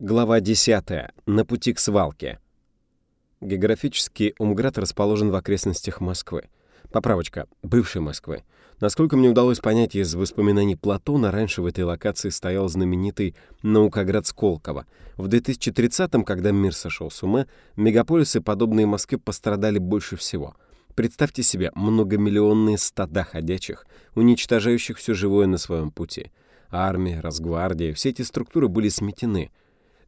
Глава 10. На пути к свалке. Географически Умград расположен в окрестностях Москвы. Поправочка. Бывшей Москвы. Насколько мне удалось понять из воспоминаний Платона, раньше в этой локации стоял знаменитый Наукоград Сколково. В 2030-м, когда мир сошел с ума, мегаполисы, подобные Москве, пострадали больше всего. Представьте себе многомиллионные стада ходячих, уничтожающих все живое на своем пути. Армия, Росгвардия, все эти структуры были сметены —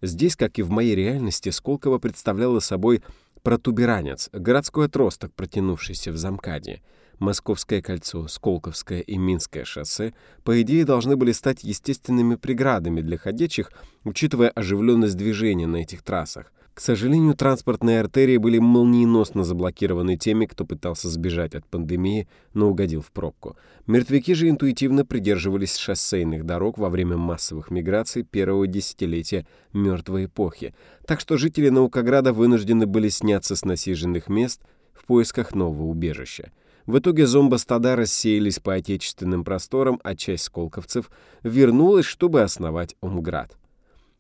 Здесь, как и в моей реальности, Сколково представляло собой протуберанец, городской отросток, протянувшийся в замкаде. Московское кольцо, Сколковское и Минское шоссе, по идее, должны были стать естественными преградами для ходячих, учитывая оживленность движения на этих трассах. К сожалению, транспортные артерии были молниеносно заблокированы теми, кто пытался сбежать от пандемии, но угодил в пробку. Мертвяки же интуитивно придерживались шоссейных дорог во время массовых миграций первого десятилетия мертвой эпохи, так что жители Наукограда вынуждены были сняться с насиженных мест в поисках нового убежища. В итоге зомбостада рассеялись по отечественным просторам, а часть сколковцев вернулась, чтобы основать Умград.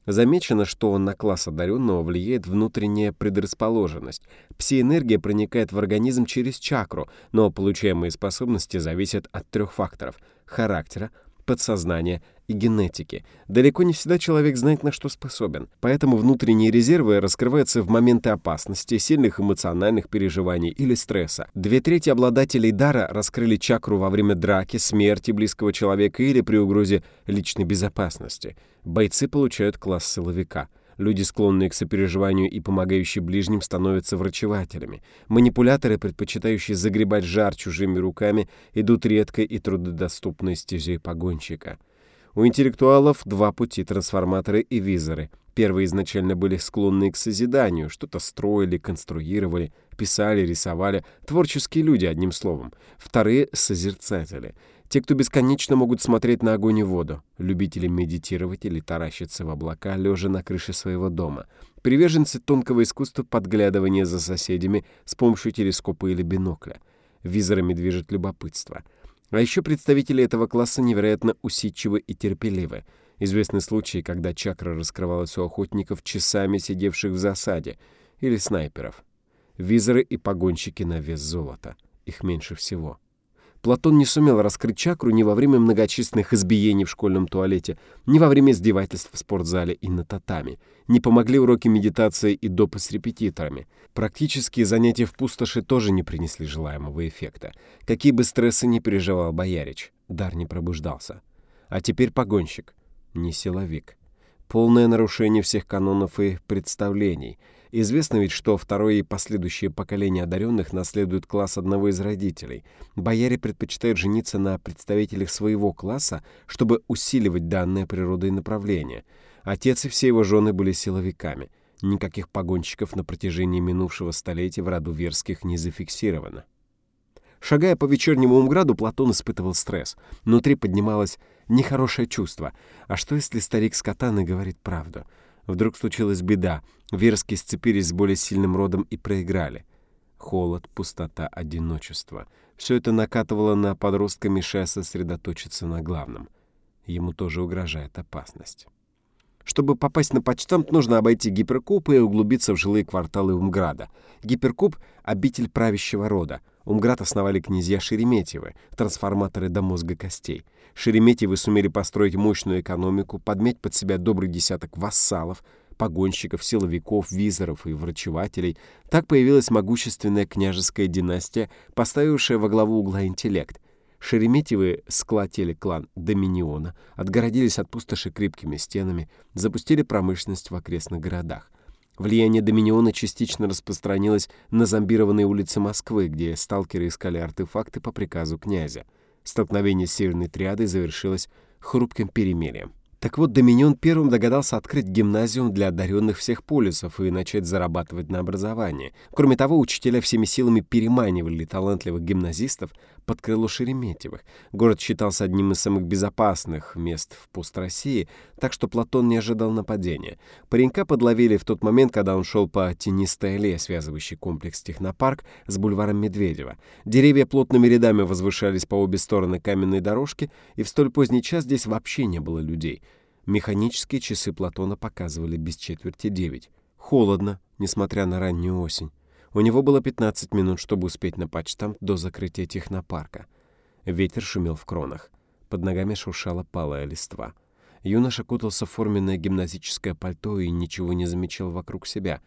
Замечено, что на класс одаренного влияет внутренняя предрасположенность. Псиэнергия проникает в организм через чакру, но получаемые способности зависят от трех факторов — характера, подсознания и генетики. Далеко не всегда человек знает, на что способен. Поэтому внутренние резервы раскрываются в моменты опасности, сильных эмоциональных переживаний или стресса. Две трети обладателей дара раскрыли чакру во время драки, смерти близкого человека или при угрозе личной безопасности. Бойцы получают класс силовика — Люди, склонные к сопереживанию и помогающие ближним, становятся врачевателями. Манипуляторы, предпочитающие загребать жар чужими руками, идут редкой и труднодоступной стезей погонщика. У интеллектуалов два пути — трансформаторы и визоры. Первые изначально были склонны к созиданию, что-то строили, конструировали, писали, рисовали. Творческие люди, одним словом. Вторые — созерцатели — те, кто бесконечно могут смотреть на огонь и воду, любители медитировать или таращиться в облака, лежа на крыше своего дома, приверженцы тонкого искусства подглядывания за соседями с помощью телескопа или бинокля. Визорами движет любопытство. А еще представители этого класса невероятно усидчивы и терпеливы. Известны случаи, когда чакра раскрывалась у охотников, часами сидевших в засаде, или снайперов. Визоры и погонщики на вес золота. Их меньше всего. Платон не сумел раскрыть чакру ни во время многочисленных избиений в школьном туалете, ни во время издевательств в спортзале и на татами. Не помогли уроки медитации и допы с репетиторами. Практические занятия в пустоши тоже не принесли желаемого эффекта. Какие бы стрессы ни переживал Боярич, дар не пробуждался. А теперь погонщик, не силовик. Полное нарушение всех канонов и представлений — Известно ведь, что второе и последующее поколение одаренных наследуют класс одного из родителей. Бояре предпочитают жениться на представителях своего класса, чтобы усиливать данное природой направление. Отец и все его жены были силовиками. Никаких погонщиков на протяжении минувшего столетия в роду Верских не зафиксировано. Шагая по вечернему Умграду, Платон испытывал стресс. Внутри поднималось нехорошее чувство. А что, если старик с катаной говорит правду? Вдруг случилась беда. Верски сцепились с более сильным родом и проиграли. Холод, пустота, одиночество. Все это накатывало на подростка, мешая сосредоточиться на главном. Ему тоже угрожает опасность. Чтобы попасть на почтамт, нужно обойти Гиперкуб и углубиться в жилые кварталы Умграда. Гиперкуб — обитель правящего рода. Умград основали князья Шереметьевы, трансформаторы до мозга костей. Шереметьевы сумели построить мощную экономику, подметь под себя добрый десяток вассалов, погонщиков, силовиков, визоров и врачевателей. Так появилась могущественная княжеская династия, поставившая во главу угла интеллект. Шереметьевы сколотили клан Доминиона, отгородились от пустоши крепкими стенами, запустили промышленность в окрестных городах. Влияние Доминиона частично распространилось на зомбированные улицы Москвы, где сталкеры искали артефакты по приказу князя. Столкновение с Северной Триадой завершилось хрупким перемирием. Так вот, Доминион первым догадался открыть гимназиум для одаренных всех полюсов и начать зарабатывать на образование. Кроме того, учителя всеми силами переманивали талантливых гимназистов под крыло Шереметьевых. Город считался одним из самых безопасных мест в пуст России, так что Платон не ожидал нападения. Паренька подловили в тот момент, когда он шел по тенистой аллее, связывающей комплекс Технопарк с бульваром Медведева. Деревья плотными рядами возвышались по обе стороны каменной дорожки, и в столь поздний час здесь вообще не было людей — Механические часы Платона показывали без четверти девять. Холодно, несмотря на раннюю осень. У него было 15 минут, чтобы успеть на почтамт до закрытия технопарка. Ветер шумел в кронах. Под ногами шуршала палая листва. Юноша кутался в форменное гимназическое пальто и ничего не замечал вокруг себя.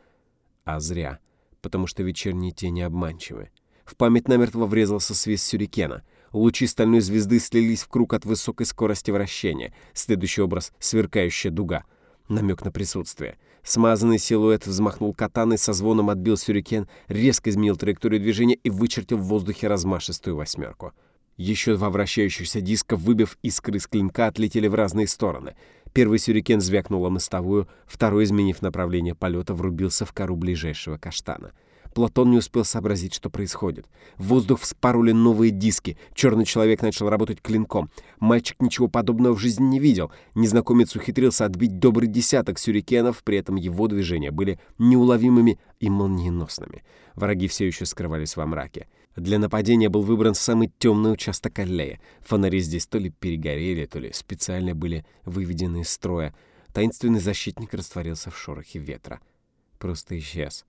А зря, потому что вечерние тени обманчивы. В память намертво врезался свист сюрикена. Лучи стальной звезды слились в круг от высокой скорости вращения. Следующий образ — сверкающая дуга. Намек на присутствие. Смазанный силуэт взмахнул катаной, со звоном отбил сюрикен, резко изменил траекторию движения и вычертил в воздухе размашистую восьмерку. Еще два вращающихся диска, выбив искры из клинка, отлетели в разные стороны. Первый сюрикен звякнул о мостовую, второй, изменив направление полета, врубился в кору ближайшего каштана — Платон не успел сообразить, что происходит. В воздух вспарули новые диски. Черный человек начал работать клинком. Мальчик ничего подобного в жизни не видел. Незнакомец ухитрился отбить добрый десяток сюрикенов, при этом его движения были неуловимыми и молниеносными. Враги все еще скрывались во мраке. Для нападения был выбран самый темный участок аллея. Фонари здесь то ли перегорели, то ли специально были выведены из строя. Таинственный защитник растворился в шорохе ветра. Просто исчез.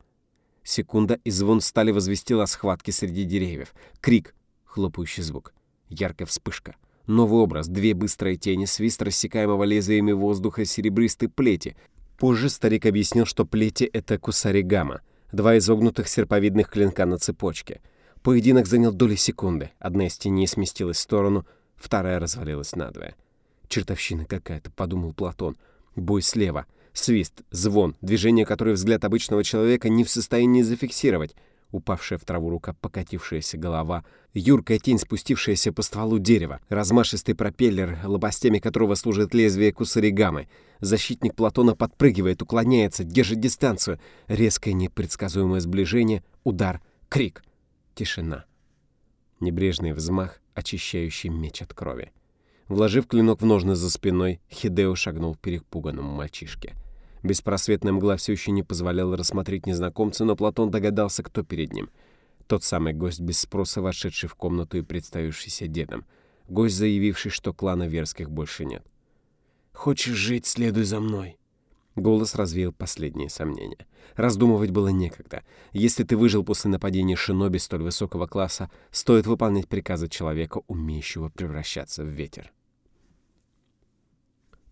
Секунда, и звон стали возвестил о схватке среди деревьев. Крик, хлопающий звук, яркая вспышка. Новый образ, две быстрые тени, свист рассекаемого лезвиями воздуха серебристой плети. Позже старик объяснил, что плети — это кусаригама, два изогнутых серповидных клинка на цепочке. Поединок занял доли секунды. Одна из теней сместилась в сторону, вторая развалилась надвое. «Чертовщина какая-то», — подумал Платон. «Бой слева». Свист, звон, движение, которое взгляд обычного человека не в состоянии зафиксировать. Упавшая в траву рука, покатившаяся голова, юркая тень, спустившаяся по стволу дерева, размашистый пропеллер, лопастями которого служит лезвие кусаригамы. Защитник Платона подпрыгивает, уклоняется, держит дистанцию. Резкое непредсказуемое сближение, удар, крик. Тишина. Небрежный взмах, очищающий меч от крови. Вложив клинок в ножны за спиной, Хидео шагнул к перепуганному мальчишке. Беспросветная мгла все еще не позволяла рассмотреть незнакомца, но Платон догадался, кто перед ним. Тот самый гость без спроса, вошедший в комнату и представившийся дедом. Гость, заявивший, что клана Верских больше нет. «Хочешь жить, следуй за мной». Голос развеял последние сомнения. Раздумывать было некогда. Если ты выжил после нападения шиноби столь высокого класса, стоит выполнять приказы человека, умеющего превращаться в ветер.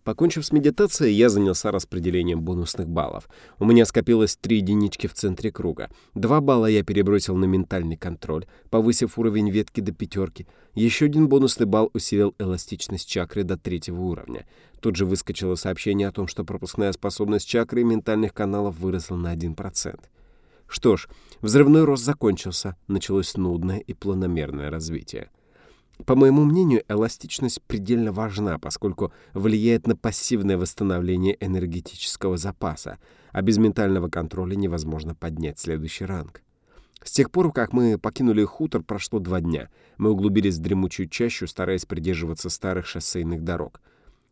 Покончив с медитацией, я занялся распределением бонусных баллов. У меня скопилось три единички в центре круга. Два балла я перебросил на ментальный контроль, повысив уровень ветки до пятерки. Еще один бонусный балл усилил эластичность чакры до третьего уровня. Тут же выскочило сообщение о том, что пропускная способность чакры и ментальных каналов выросла на 1%. Что ж, взрывной рост закончился, началось нудное и планомерное развитие. По моему мнению, эластичность предельно важна, поскольку влияет на пассивное восстановление энергетического запаса, а без ментального контроля невозможно поднять следующий ранг. С тех пор, как мы покинули хутор, прошло два дня. Мы углубились в дремучую чащу, стараясь придерживаться старых шоссейных дорог.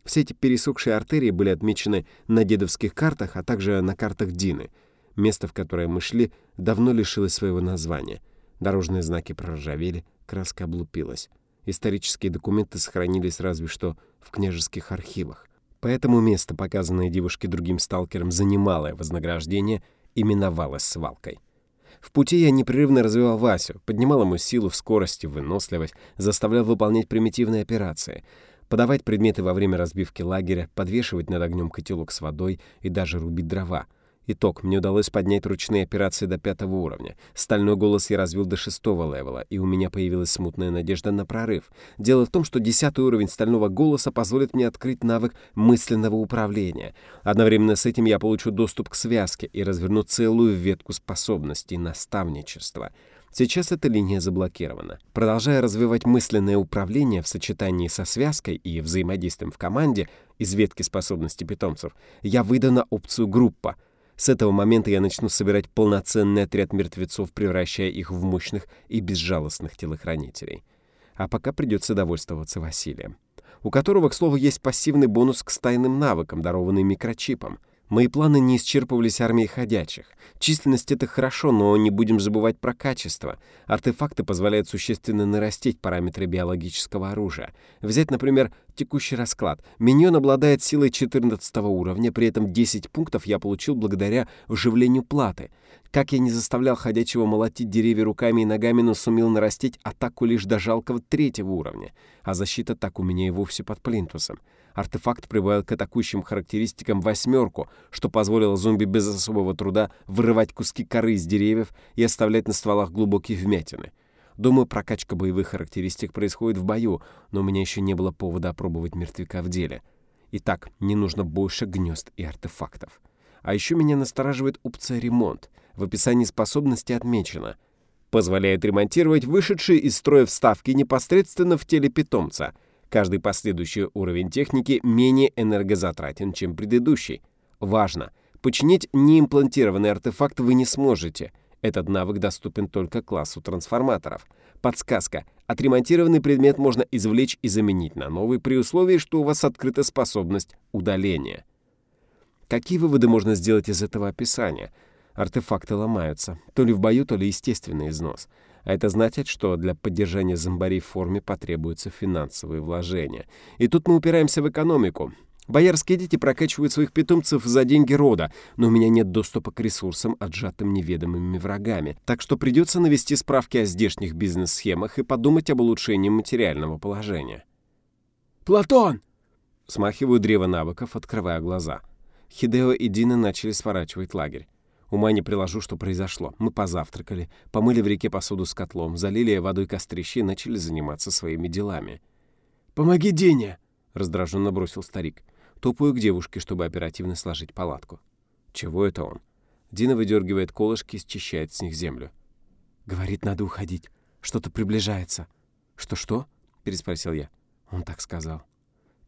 Все эти пересохшие артерии были отмечены на дедовских картах, а также на картах Дины. Место, в которое мы шли, давно лишилось своего названия. Дорожные знаки проржавели, краска облупилась. Исторические документы сохранились разве что в княжеских архивах. Поэтому место, показанное девушке другим сталкерам за немалое вознаграждение, именовалось свалкой. В пути я непрерывно развивал Васю, поднимал ему силу в скорости, выносливость, заставлял выполнять примитивные операции, подавать предметы во время разбивки лагеря, подвешивать над огнем котелок с водой и даже рубить дрова — Итог. Мне удалось поднять ручные операции до пятого уровня. Стальной голос я развил до шестого левела, и у меня появилась смутная надежда на прорыв. Дело в том, что десятый уровень стального голоса позволит мне открыть навык мысленного управления. Одновременно с этим я получу доступ к связке и разверну целую ветку способностей наставничества. Сейчас эта линия заблокирована. Продолжая развивать мысленное управление в сочетании со связкой и взаимодействием в команде из ветки способностей питомцев, я выйду на опцию «Группа», с этого момента я начну собирать полноценный отряд мертвецов, превращая их в мощных и безжалостных телохранителей. А пока придется довольствоваться Василием, у которого, к слову, есть пассивный бонус к стайным навыкам, дарованный микрочипом. Мои планы не исчерпывались армией ходячих. Численность — это хорошо, но не будем забывать про качество. Артефакты позволяют существенно нарастить параметры биологического оружия. Взять, например, текущий расклад. Миньон обладает силой 14 уровня, при этом 10 пунктов я получил благодаря вживлению платы. Как я не заставлял ходячего молотить деревья руками и ногами, но сумел нарастить атаку лишь до жалкого третьего уровня, а защита так у меня и вовсе под плинтусом. Артефакт прибавил к атакующим характеристикам восьмерку, что позволило зомби без особого труда вырывать куски коры из деревьев и оставлять на стволах глубокие вмятины. Думаю, прокачка боевых характеристик происходит в бою, но у меня еще не было повода опробовать мертвяка в деле. Итак, не нужно больше гнезд и артефактов. А еще меня настораживает опция «ремонт». В описании способности отмечено. Позволяет ремонтировать вышедшие из строя вставки непосредственно в теле питомца — Каждый последующий уровень техники менее энергозатратен, чем предыдущий. Важно! Починить неимплантированный артефакт вы не сможете. Этот навык доступен только классу трансформаторов. Подсказка. Отремонтированный предмет можно извлечь и заменить на новый при условии, что у вас открыта способность удаления. Какие выводы можно сделать из этого описания? Артефакты ломаются. То ли в бою, то ли естественный износ. А это значит, что для поддержания зомбарей в форме потребуются финансовые вложения. И тут мы упираемся в экономику. Боярские дети прокачивают своих питомцев за деньги рода, но у меня нет доступа к ресурсам, отжатым неведомыми врагами. Так что придется навести справки о здешних бизнес-схемах и подумать об улучшении материального положения. «Платон!» Смахиваю древо навыков, открывая глаза. Хидео и Дина начали сворачивать лагерь. Ума не приложу, что произошло. Мы позавтракали, помыли в реке посуду с котлом, залили водой кострище и начали заниматься своими делами. «Помоги Дине!» — раздраженно бросил старик. Топаю к девушке, чтобы оперативно сложить палатку. Чего это он? Дина выдергивает колышки и счищает с них землю. «Говорит, надо уходить. Что-то приближается». «Что-что?» — переспросил я. Он так сказал.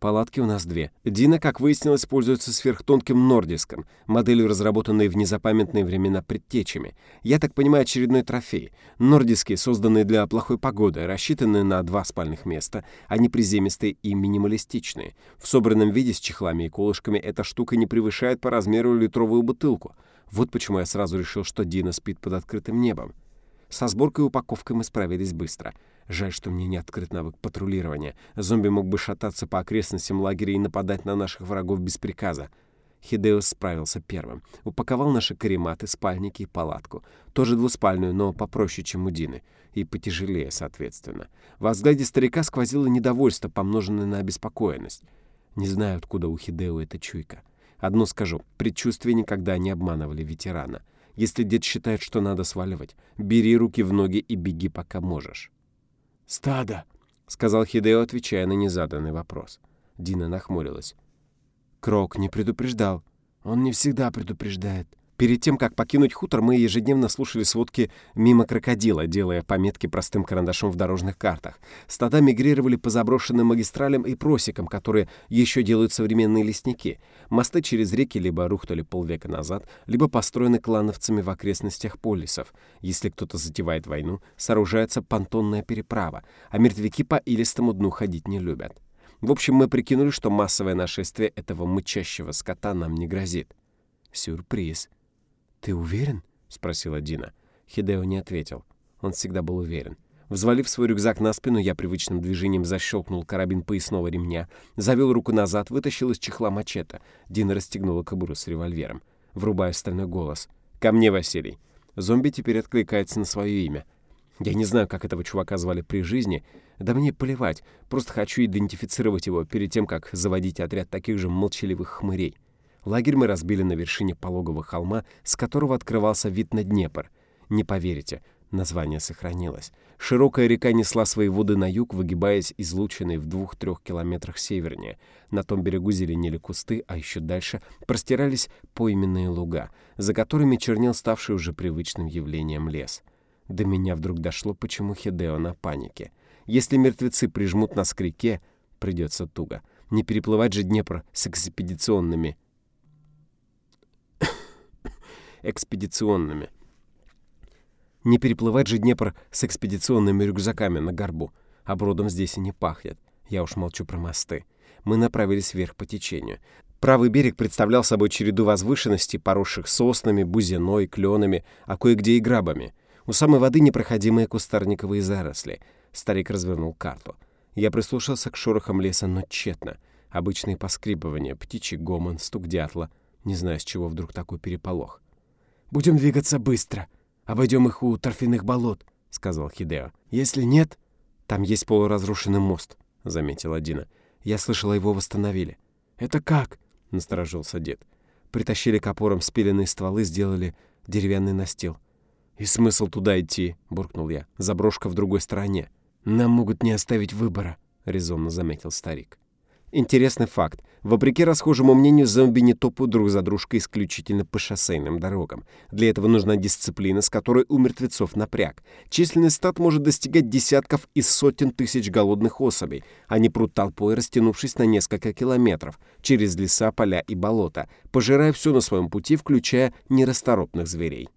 Палатки у нас две. Дина, как выяснилось, пользуется сверхтонким нордиском, моделью, разработанной в незапамятные времена предтечами. Я так понимаю, очередной трофей. Нордиски, созданные для плохой погоды, рассчитаны на два спальных места, они приземистые и минималистичные. В собранном виде с чехлами и колышками эта штука не превышает по размеру литровую бутылку. Вот почему я сразу решил, что Дина спит под открытым небом. Со сборкой и упаковкой мы справились быстро — Жаль, что мне не открыт навык патрулирования. Зомби мог бы шататься по окрестностям лагеря и нападать на наших врагов без приказа. Хидеус справился первым. Упаковал наши карематы, спальники и палатку. Тоже двуспальную, но попроще, чем у Дины. И потяжелее, соответственно. Во взгляде старика сквозило недовольство, помноженное на обеспокоенность. Не знаю, откуда у Хидео эта чуйка. Одно скажу, предчувствия никогда не обманывали ветерана. Если дед считает, что надо сваливать, бери руки в ноги и беги, пока можешь. «Стадо», — сказал Хидео, отвечая на незаданный вопрос. Дина нахмурилась. «Крок не предупреждал. Он не всегда предупреждает. Перед тем, как покинуть хутор, мы ежедневно слушали сводки мимо крокодила, делая пометки простым карандашом в дорожных картах. Стада мигрировали по заброшенным магистралям и просекам, которые еще делают современные лесники. Мосты через реки либо рухнули полвека назад, либо построены клановцами в окрестностях полисов. Если кто-то затевает войну, сооружается понтонная переправа, а мертвяки по илистому дну ходить не любят. В общем, мы прикинули, что массовое нашествие этого мычащего скота нам не грозит. Сюрприз. «Ты уверен?» — спросила Дина. Хидео не ответил. Он всегда был уверен. Взвалив свой рюкзак на спину, я привычным движением защелкнул карабин поясного ремня, завел руку назад, вытащил из чехла мачете. Дина расстегнула кобуру с револьвером. Врубая стальной голос. «Ко мне, Василий!» Зомби теперь откликается на свое имя. Я не знаю, как этого чувака звали при жизни. Да мне плевать. Просто хочу идентифицировать его перед тем, как заводить отряд таких же молчаливых хмырей. Лагерь мы разбили на вершине пологого холма, с которого открывался вид на Днепр. Не поверите, название сохранилось. Широкая река несла свои воды на юг, выгибаясь излученной в двух-трех километрах севернее. На том берегу зеленели кусты, а еще дальше простирались пойменные луга, за которыми чернел ставший уже привычным явлением лес. До меня вдруг дошло, почему Хедео на панике. Если мертвецы прижмут нас к реке, придется туго. Не переплывать же Днепр с экспедиционными экспедиционными. Не переплывать же Днепр с экспедиционными рюкзаками на горбу, а бродом здесь и не пахнет. Я уж молчу про мосты. Мы направились вверх по течению. Правый берег представлял собой череду возвышенностей, поросших соснами, бузиной, кленами, а кое-где и грабами. У самой воды непроходимые кустарниковые заросли. Старик развернул карту. Я прислушался к шорохам леса, но тщетно. Обычные поскрипывания, птичий гомон, стук дятла. Не знаю, с чего вдруг такой переполох. «Будем двигаться быстро. Обойдем их у торфяных болот», — сказал Хидео. «Если нет...» «Там есть полуразрушенный мост», — заметила Дина. «Я слышала, его восстановили». «Это как?» — насторожился дед. Притащили к опорам спиленные стволы, сделали деревянный настил. «И смысл туда идти?» — буркнул я. «Заброшка в другой стороне». «Нам могут не оставить выбора», — резонно заметил старик. Интересный факт. Вопреки расхожему мнению, зомби не топают друг за дружкой исключительно по шоссейным дорогам. Для этого нужна дисциплина, с которой у мертвецов напряг. Численный стат может достигать десятков и сотен тысяч голодных особей. Они прут толпой, растянувшись на несколько километров, через леса, поля и болота, пожирая все на своем пути, включая нерасторопных зверей.